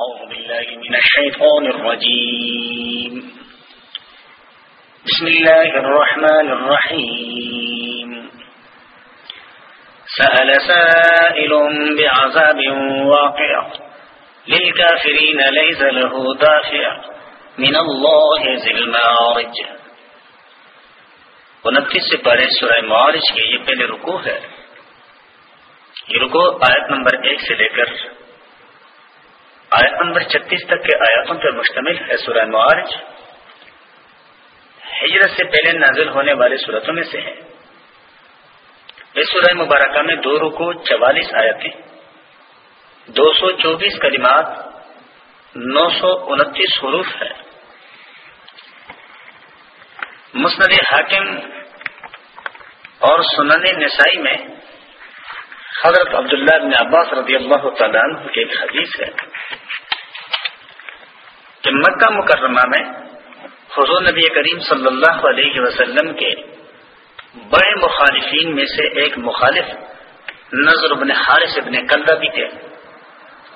أعوذ بالله من الشيطان الرجيم. بسم الله الرحمن الرحيم. سأل سائل بعذاب واقع. للكافرين ليس له دافع. من الله ذي المعارج. انتیس سے پڑھے سورہ معارج کے یہ پہلے رکو ہے. یہ رکو آیت نمبر ایک سے لے کر آیت نمبر چھتیس تک کے آیاتوں پر مشتمل ہے سورہ معارج۔ ہجرت سے پہلے نازل ہونے والے صورتوں میں سے ہے۔ اس سورہ مبارکہ میں دو رکو چوالیس آیتیں، دو سو چوبیس کلمات، نو سو انتیس حروف ہے مسند حاکم اور سنن نسائی میں حضرت عبداللہ بن عباس رضی اللہ تعالیٰ عنہ کی ایک حدیث ہے کہ مکہ مکرمہ میں حضور نبی کریم صلی اللہ علیہ وسلم کے بڑے مخالفین میں سے ایک مخالف نظر ابن حارث ابن کلدہ بھی تھے،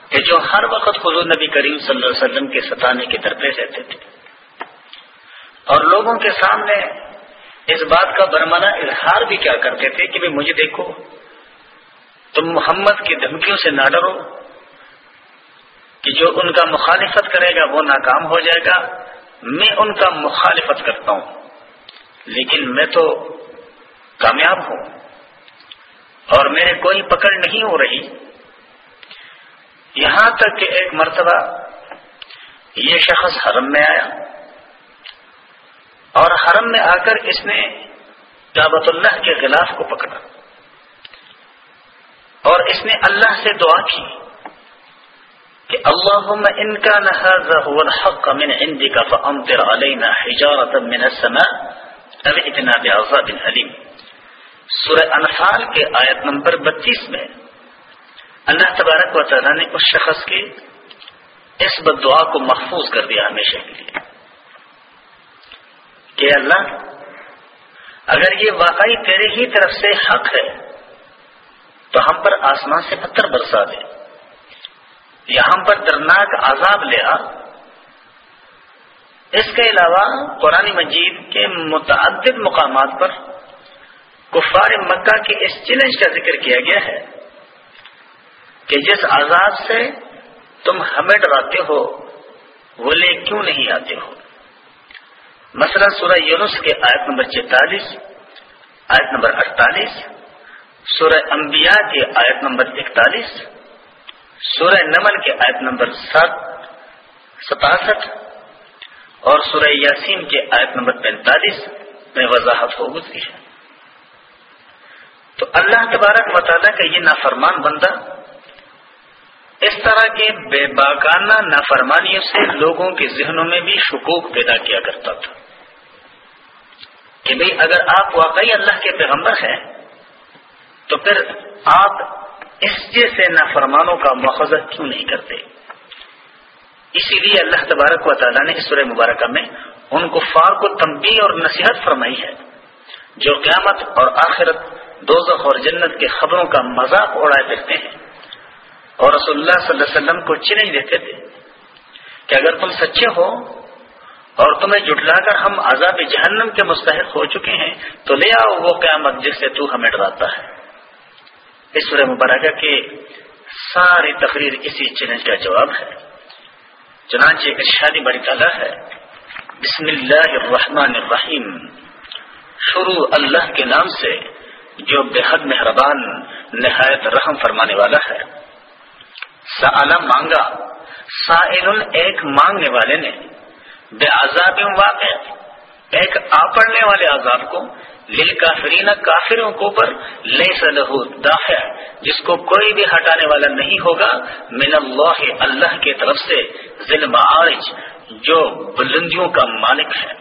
کہ جو ہر وقت حضور نبی کریم صلی اللہ علیہ وسلم کے ستانے کے درپے رہتے تھے۔ اور لوگوں کے سامنے اس بات کا برمانہ اظہار بھی کیا کرتے تھے کہ مجھے دیکھو تم محمد کی دھمکیوں سے نہ ڈرو کہ جو ان کا مخالفت کرے گا وہ ناکام ہو جائے گا۔ میں ان کا مخالفت کرتا ہوں، لیکن میں تو کامیاب ہوں اور میرے کوئی پکڑ نہیں ہو رہی۔ یہاں تک کہ ایک مرتبہ یہ شخص حرم میں آیا اور حرم میں آ کر اس نے کابت اللہ کے خلاف کو پکڑا۔ اور اس نے اللہ سے دعا کی کہ اللهم ان كان هذا هو الحق من عندك فامطر علينا حجاره من السماء او اتنا بعذاب اليم سورہ انفال کے آیت نمبر بتیس میں اللہ تبارک و تعالیٰ نے اس شخص کی اس بد دعا کو محفوظ کر دیا ہمیشہ کے لیے کہ اللہ، اگر یہ واقعی تیرے ہی طرف سے حق ہے تو ہم پر آسمان سے پتھر برسا دے۔ یہاں پر درناک عذاب لیا اس کے علاوہ قرآن مجید کے متعدد مقامات پر کفار مکہ کے اس چیلنج کا ذکر کیا گیا ہے کہ جس عذاب سے تم ہمیں ڈراتے ہو، وہ لے کیوں نہیں آتے ہو؟ مثلا سورہ یونس کے آیت نمبر چینتالیس آیت نمبر اڑتالیس سورہ انبیاء کے آیت نمبر اکتالیس، سورہ نمل کے آیت نمبر سات، ستاسٹھ، اور سورہ یاسین کے آیت نمبر پینتالیس میں وضاحت ہو گزری ہے۔ تو اللہ تبارک مطالعہ کا یہ نافرمان بندہ اس طرح کے بے باکانہ نافرمانیوں سے لوگوں کے ذہنوں میں بھی شکوک پیدا کیا کرتا تھا کہ بھئی اگر آپ واقعی اللہ کے پیغمبر ہیں تو پھر آپ اس جیسے نافرمانوں کا مواخذہ کیوں نہیں کرتے؟ اسی لیے اللہ تبارک و تعالیٰ نے اس سورہ مبارکہ میں ان کفار کو تنبی اور نصیحت فرمائی ہے، جو قیامت اور آخرت دوزخ اور جنت کے خبروں کا مذاق اڑائے پھرتے ہیں۔ اور رسول اللہ صلی اللہ علیہ وسلم کو چیلنج دیتے تھے کہ اگر تم سچے ہو اور تمہیں جٹلا کر ہم عذاب جہنم کے مستحق ہو چکے ہیں، تو لے آؤ وہ قیامت جس سے تو ہمیں ڈراتا ہے۔ اس سورہ مبارکہ کے ساری تقریر اسی چیلنج کا جواب ہے۔ چنانچہ ایک شادی بڑی تعالیٰ ہے۔ بسم اللہ الرحمن الرحیم۔ شروع اللہ کے نام سے جو بے حد مہربان، نہایت رحم فرمانے والا ہے۔ سالہ مانگا، سائل ایک مانگنے والے نے۔ بے عذاب واقع، ایک آ پڑنے والے عذاب کو لل کافرین کافروں کو پر لے سلح دافع، جس کو کوئی بھی ہٹانے والا نہیں ہوگا، من اللہ اللہ کی طرف سے ذل معارج، جو بلندیوں کا مالک ہے۔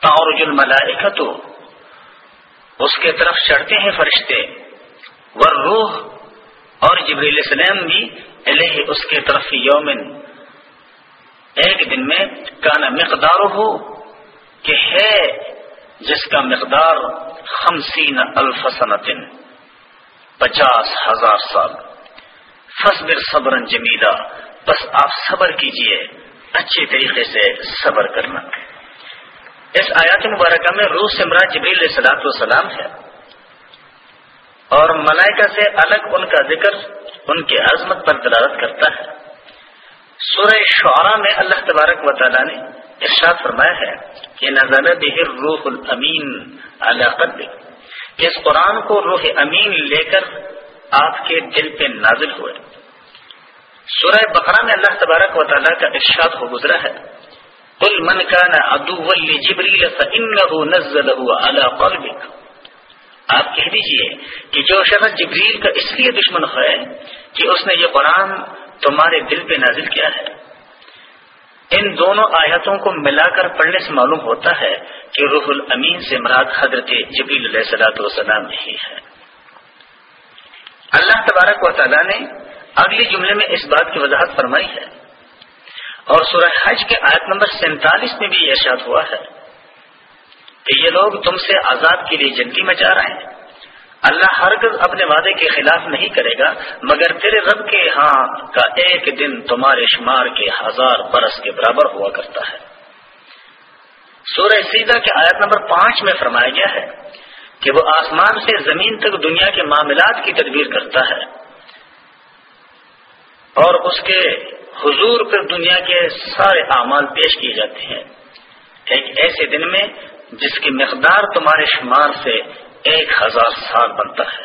تعرج الملائکہ تو اس کے طرف چڑھتے ہیں فرشتے۔ ور روح اور جبریل السلام بھی الہ اس کے طرف یومن۔ ایک دن میں کانا مقدار ہو کہ ہے جس کا مقدار خمسین الف سنتن، پچاس ہزار سال۔ فصبر صبر جمیلا، بس آپ صبر کیجیے، اچھے طریقے سے صبر کرنا۔ اس آیات مبارکہ میں روح سمرا جبریل صلاحت وسلام ہے۔ اور ملائکہ سے الگ ان کا ذکر ان کی عظمت پر دلالت کرتا ہے۔ سورہ شعراء میں اللہ تبارک و تعالیٰ نے ارشاد فرمایا ہے کہ نظر بہر روح الامین قلب کہ اس قرآن کو روح امین لے کر آپ کے دل پہ نازل ہوئے۔ سورہ بقرہ میں اللہ تبارک و تعالیٰ کا ارشاد ہو گزرا ہے۔ کل من کا نہ ادو جبریل نزل اللہ قلبک۔ آپ کہہ دیجیے کہ جو شخص جبریل کا اس لیے دشمن ہے کہ اس نے یہ قرآن تمہارے دل پہ نازل کیا ہے۔ ان دونوں آیتوں کو ملا کر پڑھنے سے معلوم ہوتا ہے کہ روح الامین سے مراد حضرت جبیل علیہ سلاۃ وسلام ہی ہے۔ اللہ تبارک و تعالیٰ نے اگلی جملے میں اس بات کی وضاحت فرمائی ہے۔ اور سورہ حج کے آیت نمبر سینتالیس میں بھی ارشاد ہوا ہے کہ یہ لوگ تم سے آزاد کے لیے جنگی میں جا رہے ہیں۔ اللہ ہرگز اپنے وعدے کے خلاف نہیں کرے گا، مگر تیرے رب کے ہاں کا ایک دن تمہارے شمار کے ہزار برس کے برابر ہوا کرتا ہے۔ سورہ سیدھا کے آیت نمبر پانچ میں فرمایا گیا ہے کہ وہ آسمان سے زمین تک دنیا کے معاملات کی تدبیر کرتا ہے۔ اور اس کے حضور پر دنیا کے سارے اعمال پیش کیے جاتے ہیں۔ ایک ایسے دن میں جس کی مقدار تمہارے شمار سے ایک ہزار سال بنتا ہے۔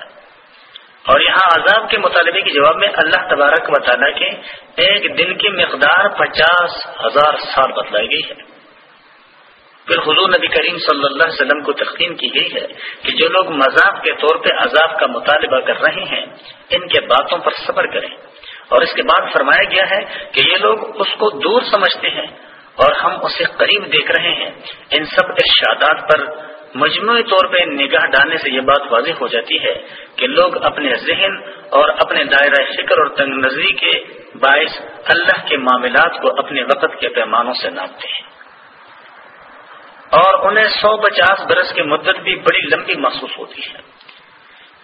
اور یہاں عذاب کے مطالبے کے جواب میں اللہ تبارک و تعالیٰ کے ایک دن کی مقدار پچاس ہزار سال بتلائی گئی ہے۔ پھر حضور نبی کریم صلی اللہ علیہ وسلم کو تقسیم کی گئی ہے کہ جو لوگ مذاق کے طور پہ عذاب کا مطالبہ کر رہے ہیں، ان کے باتوں پر صبر کریں۔ اور اس کے بعد فرمایا گیا ہے کہ یہ لوگ اس کو دور سمجھتے ہیں اور ہم اسے قریب دیکھ رہے ہیں۔ ان سب ارشادات پر مجموعی طور پہ نگاہ ڈالنے سے یہ بات واضح ہو جاتی ہے کہ لوگ اپنے ذہن اور اپنے دائرہ فکر اور تنگ نظری کے باعث اللہ کے معاملات کو اپنے وقت کے پیمانوں سے ناپتے ہیں۔ اور انہیں سو پچاس برس کی مدت بھی بڑی لمبی محسوس ہوتی ہے۔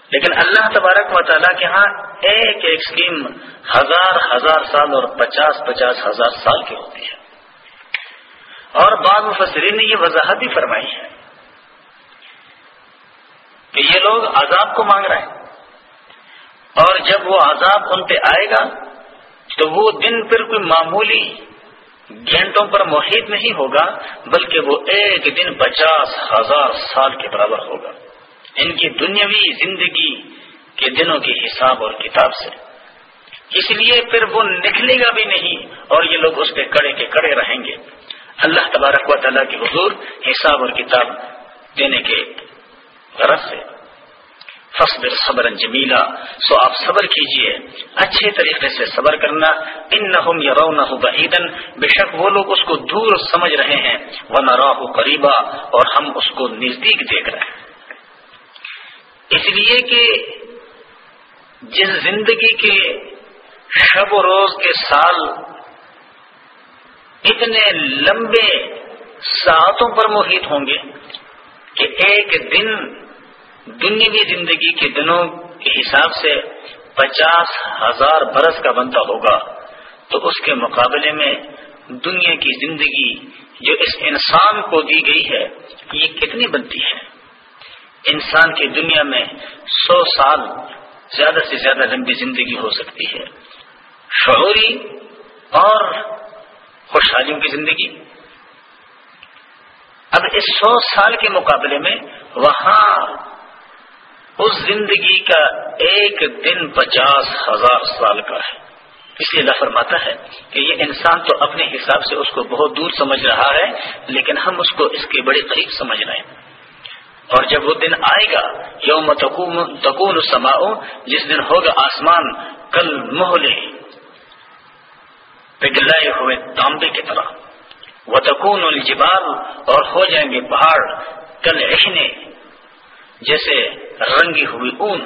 لیکن اللہ تبارک و تعالیٰ کے ہاں ایک ایک اسکیم ہزار ہزار سال اور پچاس پچاس ہزار سال کی ہوتی ہے۔ اور بعض مفسرین نے یہ وضاحت بھی فرمائی ہے۔ کہ یہ لوگ عذاب کو مانگ رہے ہیں۔ اور جب وہ عذاب ان پہ آئے گا، تو وہ دن پھر کوئی معمولی گھنٹوں پر محیط نہیں ہوگا، بلکہ وہ ایک دن پچاس ہزار سال کے برابر ہوگا۔ ان کی دنیاوی زندگی کے دنوں کے حساب اور کتاب سے۔ اس لیے پھر وہ نکلے گا بھی نہیں اور یہ لوگ اس پہ کڑے کے کڑے رہیں گے۔ اللہ تبارک و تعالیٰ کے حضور حساب اور کتاب دینے کے غرض سے۔ فصبر صبر جمیلا۔ سو آپ صبر کیجیے۔ اچھے طریقے سے صبر کرنا۔ ان نہ رو بے شک وہ لوگ اس کو دور سمجھ رہے ہیں۔ وہ نہ قریبا۔ اور ہم اس کو نزدیک دیکھ رہے ہیں۔ اس لیے کہ جس زندگی کے شب و روز کے سال اتنے لمبے ساعتوں پر محیط ہوں گے کہ ایک دن دنیاوی زندگی کے دنوں کے حساب سے پچاس ہزار برس کا بنتا ہوگا، تو اس کے مقابلے میں دنیا کی زندگی جو اس انسان کو دی گئی ہے، یہ کتنی بنتی ہے؟ انسان کی دنیا میں سو سال زیادہ سے زیادہ لمبی زندگی ہو سکتی ہے۔ شعوری اور خوشحالیوں کی زندگی۔ اب اس سو سال کے مقابلے میں وہاں اس زندگی کا ایک دن پچاس ہزار سال کا ہے۔ اس لیے اللہ فرماتا ہے کہ یہ انسان تو اپنے حساب سے اس کو بہت دور سمجھ رہا ہے، لیکن ہم اس کو اس کے بڑے قریب سمجھ رہے ہیں۔ اور جب وہ دن آئے گا، یوم تکون سماؤ جس دن ہوگا آسمان، کل محلے پگلائے ہوئے تانبے کی طرح۔ وہ تکون الجبال، اور ہو جائیں گے پہاڑ، کل اہنے جیسے رنگی ہوئی اون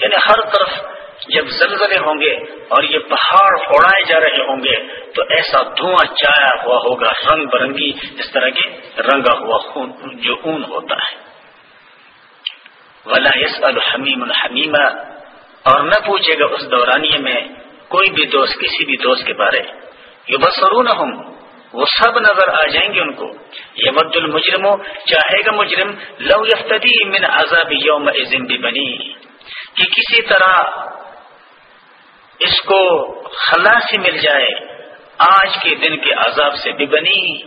یعنی ہر طرف جب زلزلے ہوں گے اور یہ پہاڑ اڑائے جا رہے ہوں گے، تو ایسا دھواں چایا ہوا ہوگا، رنگ برنگی اس طرح کے رنگا ہوا جو اون ہوتا ہے۔ ولا یس الحمیم الحمیمہ اور نہ پوچھے گا اس دورانیے میں کوئی بھی دوست، کسی بھی دوست کے بارے۔ یہ بسرو نہ ہوں وہ سب نظر آ جائیں گے ان کو۔ یہ مد المجرم، چاہے گا مجرم، لو یفتدی من عذاب یوم بھی بنی کہ کسی طرح اس کو خلاصی مل جائے، آج کے دن کے عذاب سے بھی بنی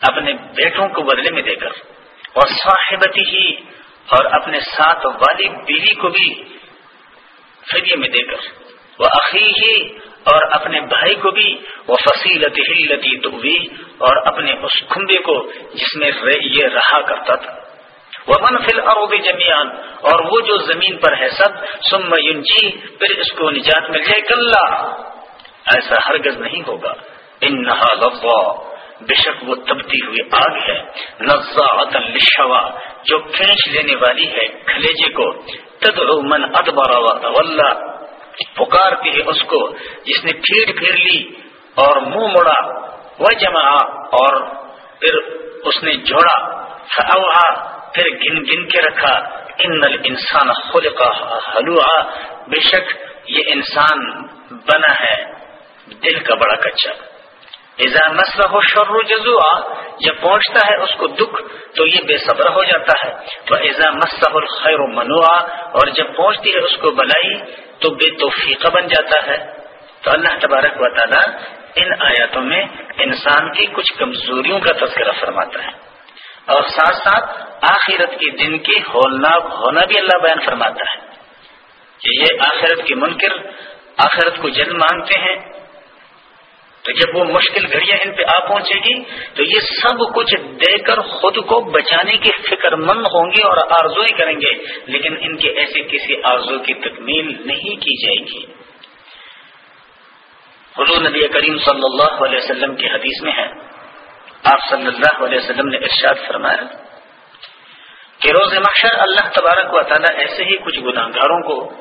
اپنے بیٹوں کو بدلے میں دے کر۔ اور صاحبتی ہی، اور اپنے ساتھ والی بیوی کو بھی فریے میں دے کر۔ وہ عقی ہی اور اپنے بھائی کو بھی وہ فصیلت ہلتی دوی اور اپنے اس کھمبے کو جس میں یہ رہا کرتا تھا۔ وہ منفل اور جمیان اور وہ جو زمین پر ہے سب سم ینجی پھر اس کو نجات مل جائے کل ایسا ہرگز نہیں ہوگا۔ ان نہا بے شک وہ تبتی ہوئی آگ ہے۔ لشوا جو کھینچ لینے والی ہے کھلیجے کو۔ تدعو من ادبر واللہ پکارتی ہے اس کو، جس نے پھیڑ پھیر لی اور منہ مڑا وہ جما اور پھر اس نے جوڑا پھر گن گن کے رکھا ان انسان خلقا حلوا بے شک یہ انسان بنا ہے، دل کا بڑا کچا۔ ایزا مسئلہ ہو شر جزوا جب پہنچتا ہے اس کو دکھ، تو یہ بے صبر ہو جاتا ہے۔ وہ ایزا مسح الخیر و منوا اور جب پہنچتی ہے اس کو بلائی، تو بے توفیقہ بن جاتا ہے۔ تو اللہ تبارک و تعالیٰ ان آیاتوں میں انسان کی کچھ کمزوریوں کا تذکرہ فرماتا ہے۔ اور ساتھ ساتھ آخرت کے دن کی ہولناک ہونا بھی اللہ بیان فرماتا ہے۔ کہ یہ آخرت کے منکر، آخرت کو جلد مانگتے ہیں تو جب وہ مشکل گھڑیاں ان پہ آ پہنچے گی، تو یہ سب کچھ دے کر خود کو بچانے کی فکر مند ہوں گے اور آرزویں کریں گے، لیکن ان کے ایسے کسی آرزو کی تکمیل نہیں کی جائے گی۔ حضور نبی کریم صلی اللہ علیہ وسلم کی حدیث میں ہے۔ آپ صلی اللہ علیہ وسلم نے ارشاد فرمایا کہ روز محشر اللہ تبارک و تعالیٰ ایسے ہی کچھ گناہ گاروں کو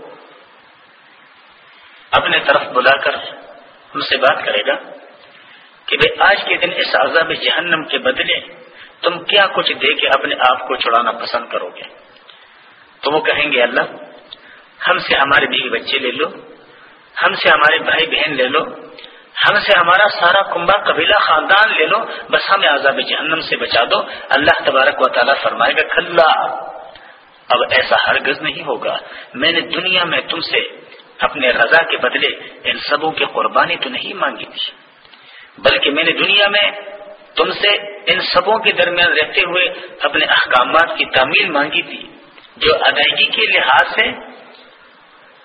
اپنے طرف بلا کر ان سے بات کرے گا۔ کہ بھائی آج کے دن اس عذاب جہنم کے بدلے تم کیا کچھ دے کے اپنے آپ کو چھڑانا پسند کرو گے؟ تو وہ کہیں گے، اللہ، ہم سے ہمارے بیوی بچے لے لو، ہم سے ہمارے بھائی بہن لے لو، ہم سے ہمارا سارا کنبا قبیلہ خاندان لے لو، بس ہمیں عذاب جہنم سے بچا دو۔ اللہ تبارک و تعالیٰ فرمائے گا، کھلا، اب ایسا ہرگز نہیں ہوگا۔ میں نے دنیا میں تم سے اپنے رضا کے بدلے ان سبوں کی قربانی تو نہیں مانگی تھی۔ بلکہ میں نے دنیا میں تم سے ان سبوں کے درمیان رہتے ہوئے اپنے احکامات کی تعمیل مانگی تھی، جو ادائیگی کے لحاظ سے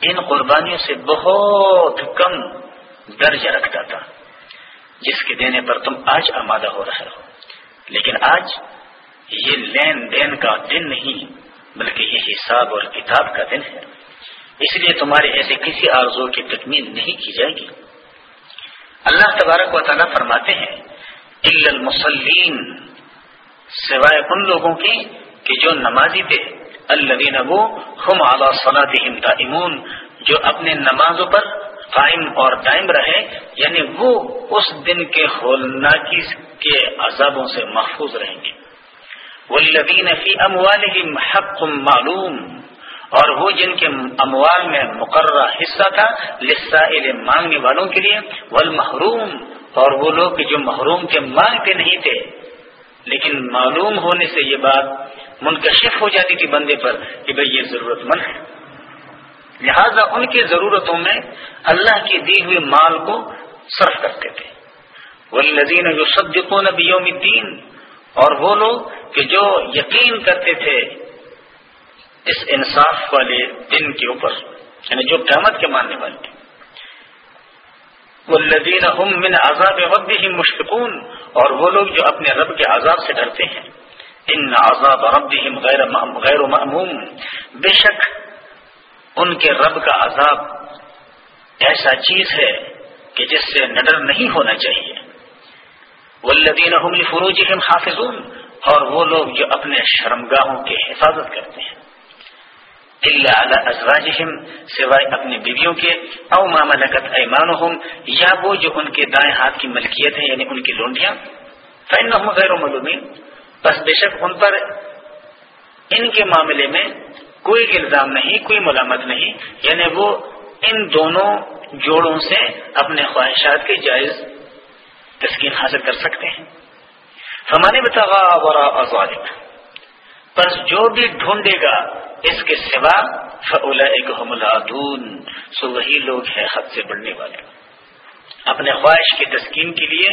ان قربانیوں سے بہت کم درج رکھتا تھا، جس کے دینے پر تم آج آمادہ ہو رہے ہو۔ لیکن آج یہ لین دین کا دن نہیں، بلکہ یہ حساب اور کتاب کا دن ہے۔ اس لیے تمہارے ایسے کسی آرزو کی تکمیل نہیں کی جائے گی۔ اللہ تبارک و تعالیٰ فرماتے ہیں المسلین سوائے ان لوگوں کی کہ جو نمازی تھے اللہ ہم اعلیٰ صلاح امون جو اپنے نمازوں پر قائم اور دائم رہے یعنی وہ اس دن کے ہولناکی کے عذابوں سے محفوظ رہیں گے۔ وہ فی اموالہم حق معلوم اور وہ جن کے اموال میں مقررہ حصہ تھا لسا مانگنے والوں کے لیے، والمحروم۔ اور وہ لوگ جو محروم کے مانگتے نہیں تھے۔ لیکن معلوم ہونے سے یہ بات منکشف ہو جاتی تھی بندے پر کہ بھئی یہ ضرورت مند ہے۔ لہذا ان کی ضرورتوں میں اللہ کی دی ہوئی مال کو صرف کرتے تھے۔ وہ لذین جو صدقوں الدین اور وہ لوگ کہ جو یقین کرتے تھے اس انصاف والے دن کے اوپر یعنی جو قیامت کے ماننے والے تھے وہ لدین من عذاب وقت ہی مشفقون۔ اور وہ لوگ جو اپنے رب کے عذاب سے ڈرتے ہیں۔ ان عذاب رب غیر غیر معموم بے شک ان کے رب کا عذاب ایسا چیز ہے کہ جس سے نڈر نہیں ہونا چاہیے۔ والذین هم لفروجهم حافظون۔ اور وہ لوگ جو اپنے شرمگاہوں کی حفاظت کرتے ہیں۔ اللہ ازواجہم سوائے اپنی بیویوں کے او ماملکت ایمانہم یا وہ جو ان کے دائیں ہاتھ کی ملکیت ہے یعنی ان کی لونڈیاں۔ فإنہم غیر ملومین۔ بس بے شک ان پر ان کے معاملے میں کوئی الزام نہیں، کوئی ملامت نہیں۔ یعنی وہ ان دونوں جوڑوں سے اپنے خواہشات کے جائز تسکین حاصل کر سکتے ہیں۔ ہمارے بتا بس جو بھی ڈھونڈے گا اس کے سوا فلا ایک سو وہی لوگ ہیں حد سے بڑھنے والے۔ اپنے خواہش کی تسکین کے لیے،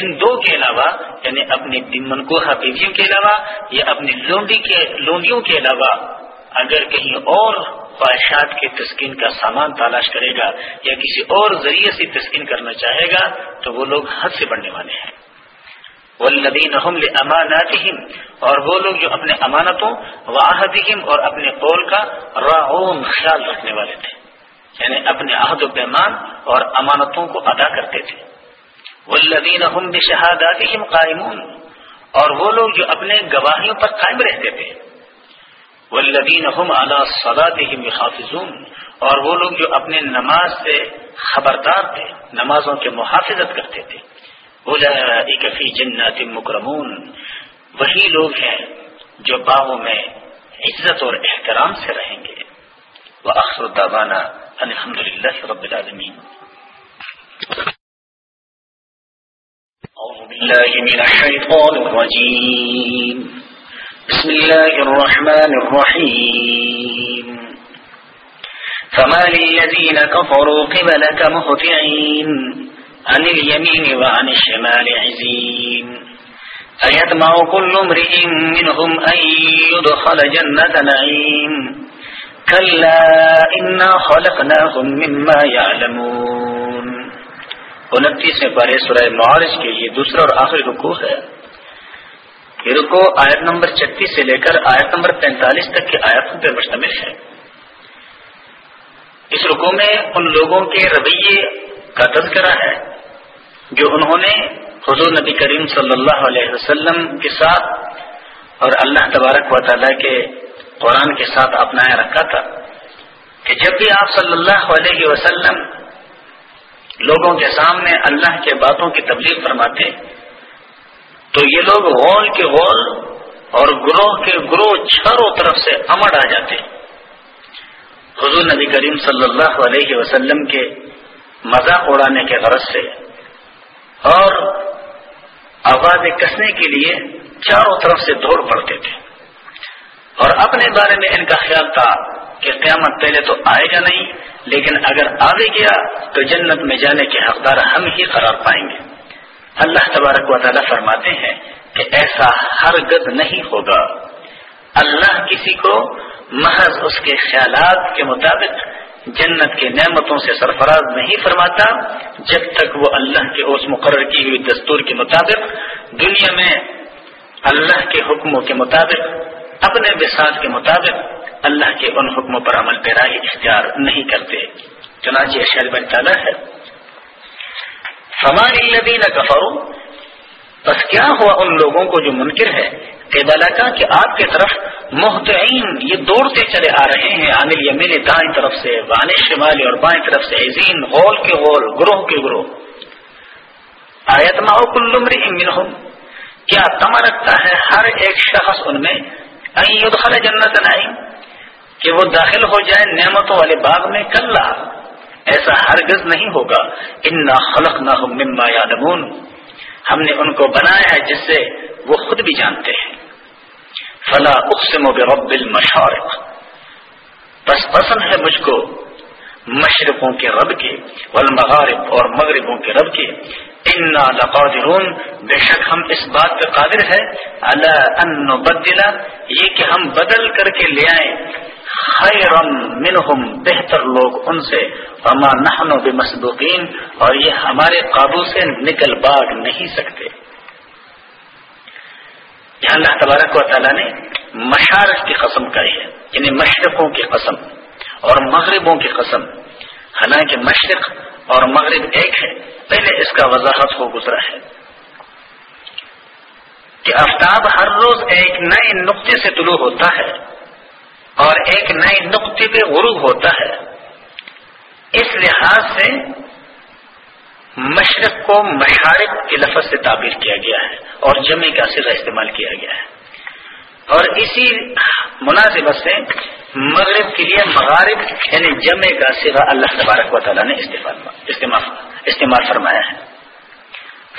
ان دو کے علاوہ یعنی اپنی منقوہ بیویوں کے علاوہ یا اپنی لونڈی کے، لونڈیوں کے علاوہ، اگر کہیں اور خواہشات کی تسکین کا سامان تلاش کرے گا یا کسی اور ذریعے سے تسکین کرنا چاہے گا، تو وہ لوگ حد سے بڑھنے والے ہیں۔ والذین هم لاماناتهم، اور وہ لوگ جو اپنے امانتوں واحدہم اور اپنے قول کا راعون خیال رکھنے والے تھے یعنی اپنے عہد و پیمان اور امانتوں کو ادا کرتے تھے۔ والذین هم بشهاداتهم قائمون، اور وہ لوگ جو اپنے گواہیوں پر قائم رہتے تھے۔ والذین هم على صلاتهم يحافظون اور وہ لوگ جو اپنے نماز سے خبردار تھے، نمازوں کے محافظت کرتے تھے۔ فی جنات مکرمون۔ وہی لوگ ہیں جو باغوں میں عزت اور احترام سے رہیں گے۔ وہ اخر دابانہ الحمد للہ رب العالمین۔ أعوذ بالله من الشيطان الرجيم بسم الله الرحمن الرحيم فما للذين كفروا قبلك مهتعين عن اليمين وعن الشمال عزين. أيطمع كل امرئ منهم أن يدخل جنة نعيم. كلا إنا خلقناهم مما يعلمون. انتیس میں پارے سورہ معارج کے یہ دوسرا اور آخری رکو ہے. یہ رکو آیت نمبر چھتیس سے لے کر آیت نمبر پینتالیس تک کے آیتوں پہ مشتمل ہے. اس رکو میں ان لوگوں کے رویے کا تذکرہ ہے. جو انہوں نے حضور نبی کریم صلی اللہ علیہ وسلم کے ساتھ اور اللہ تبارک و تعالیٰ کے قرآن کے ساتھ اپنایا رکھا تھا کہ جب بھی آپ صلی اللہ علیہ وسلم لوگوں کے سامنے اللہ کے باتوں کی تبلیغ فرماتے، تو یہ لوگ غول کے غول اور گروہ کے گروہ چاروں طرف سے امڑ آ جاتے۔ حضور نبی کریم صلی اللہ علیہ وسلم کے مذاق اڑانے کے غرض سے اور آواز کسنے کے لیے چاروں طرف سے دوڑ پڑتے تھے۔ اور اپنے بارے میں ان کا خیال تھا کہ قیامت پہلے تو آئے گا نہیں، لیکن اگر آگے گیا تو جنت میں جانے کے حقدار ہم ہی قرار پائیں گے۔ اللہ تبارک و تعالیٰ فرماتے ہیں کہ ایسا ہر گد نہیں ہوگا۔ اللہ کسی کو محض اس کے خیالات کے مطابق جنت کے نعمتوں سے سرفراز نہیں فرماتا، جب تک وہ اللہ کے اس مقرر کی ہوئی دستور کے مطابق، دنیا میں اللہ کے حکموں کے مطابق، اپنے بساط کے مطابق اللہ کے ان حکموں پر عمل پیرائی اختیار نہیں کرتے۔ چنانچہ شہر بن ہے۔ ہماری لدین کفرو بس کیا ہوا ان لوگوں کو جو منکر ہے؟ کا کہ آپ کی طرف محتعین یہ دوڑتے چلے آ رہے ہیں، عامل یمین دائیں طرف سے وان شمالی اور بائیں طرف سے، عظیم غول کے غول، گروہ کے گروہ۔ آیت ماؤ کلمری منہم۔ کیا تما رکھتا ہے ہر ایک شخص ان میں خل جنت نائم کہ وہ داخل ہو جائے نعمتوں والے باغ میں کل ایسا ہرگز نہیں ہوگا۔ ان نہ خلق نہ ہم نے ان کو بنایا ہے جس سے وہ خود بھی جانتے ہیں۔ فلا اقسم برب المشارق. بس پسند ہے مجھ کو مشرقوں کے رب کے والمغارب اور مغربوں کے رب کے. انا لقادرون. بے شک ہم اس بات پہ قادر ہے اللہ ان بدلا یہ کہ ہم بدل کر کے لے آئیں. خیرم منہم. بہتر لوگ ان سے. وما نحن بمصدوقین. اور یہ ہمارے قابو سے نکل باغ نہیں سکتے. یہاں اللہ تبارک و تعالیٰ نے مشارق کی قسم کہی ہے یعنی مشرقوں کی قسم اور مغربوں کی قسم۔ حالانکہ مشرق اور مغرب ایک ہے، پہلے اس کا وضاحت ہو گزرا ہے۔ کہ آفتاب ہر روز ایک نئے نقطے سے طلوع ہوتا ہے اور ایک نئے نقطے پہ غروب ہوتا ہے۔ اس لحاظ سے مشرق کو مشارق کے لفظ سے تعبیر کیا گیا ہے اور جمع کا سرا استعمال کیا گیا ہے۔ اور اسی مناسبت سے مغرب کے لیے مغارب یعنی جمع کا سوا اللہ تبارک و تعالیٰ نے استعمال فرمایا ہے۔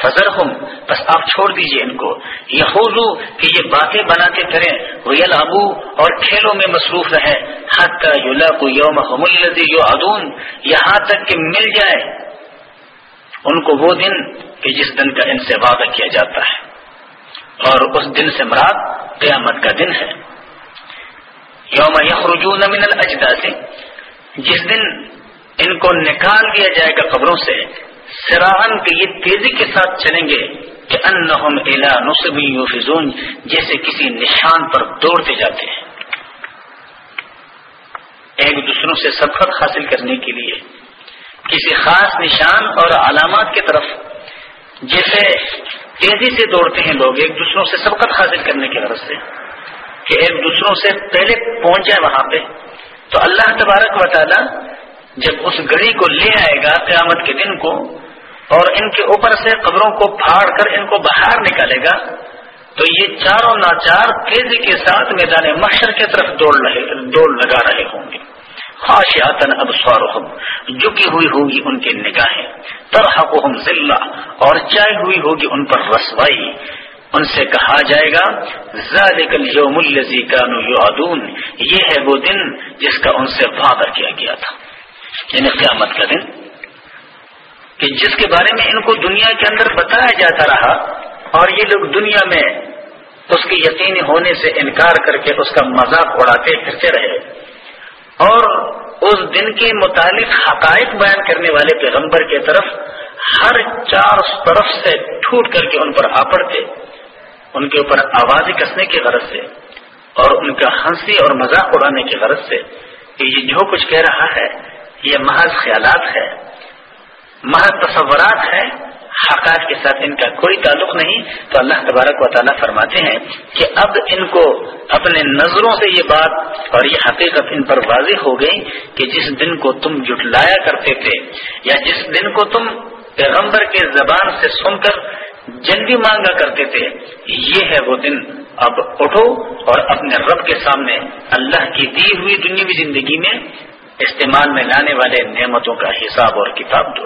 فضر ہوں بس آپ چھوڑ دیجیے ان کو۔ یہ حوضو کہ یہ باتیں بناتے پھریں۔ ریل ابو اور کھیلوں میں مصروف رہے حد یولا کو یوم یو ادون یہاں تک کہ مل جائے۔ ان کو وہ دن کہ جس دن کا ان سے وعدہ کیا جاتا ہے۔ اور اس دن سے مراد قیامت کا دن ہے۔ یوم یخرجون من الاجدا سے جس دن ان کو نکال دیا جائے گا قبروں سے سراہن کے یہ تیزی کے ساتھ چلیں گے کہ انہم الا نصبی یوفزون، جیسے کسی نشان پر دوڑتے جاتے ہیں۔ ایک دوسروں سے سبقت حاصل کرنے کے لیے کسی خاص نشان اور علامات کی طرف جیسے تیزی سے دوڑتے ہیں لوگ ایک دوسروں سے سبقت حاصل کرنے کی غرض سے، کہ ایک دوسروں سے پہلے پہنچ جائے وہاں پہ، تو اللہ تبارک و تعالی جب اس گڑی کو لے آئے گا قیامت کے دن کو، اور ان کے اوپر سے قبروں کو پھاڑ کر ان کو باہر نکالے گا، تو یہ چاروں ناچار تیزی کے ساتھ میدان محشر کی طرف دوڑ رہے، دوڑ لگا رہے ہوں گے۔ خواہشاتن اب سوار جھکی ہوئی ہوگی ان کی نگاہیں ترحق ذلہ، اور چائے ہوئی ہوگی ان پر رسوائی۔ ان سے کہا جائے گا، ذالک اليوم الذی كانوا یعدون، یہ ہے وہ دن جس کا ان سے وعدہ کیا گیا تھا۔ یعنی قیامت کا دن۔ کہ جس کے بارے میں ان کو دنیا کے اندر بتایا جاتا رہا، اور یہ لوگ دنیا میں اس کے یقینی ہونے سے انکار کر کے اس کا مذاق اڑاتے پھرتے رہے۔ اور اس دن کے متعلق حقائق بیان کرنے والے پیغمبر کے طرف ہر چار طرف سے ٹوٹ کر کے ان پر آ پڑتے، ان کے اوپر آوازیں کسنے کی غرض سے اور ان کا ہنسی اور مذاق اڑانے کی غرض سے کہ یہ جو کچھ کہہ رہا ہے، یہ محض خیالات ہے، محض تصورات ہے حقات کے ساتھ ان کا کوئی تعلق نہیں، تو اللہ تبارک و تعالیٰ فرماتے ہیں کہ اب ان کو اپنے نظروں سے یہ بات اور یہ حقیقت ان پر واضح ہو گئی کہ جس دن کو تم جٹلایا کرتے تھے یا جس دن کو تم پیغمبر کے زبان سے سن کر جنگی مانگا کرتے تھے، یہ ہے وہ دن۔ اب اٹھو اور اپنے رب کے سامنے اللہ کی دی ہوئی دنیا زندگی میں استعمال میں لانے والے نعمتوں کا حساب اور کتاب دو۔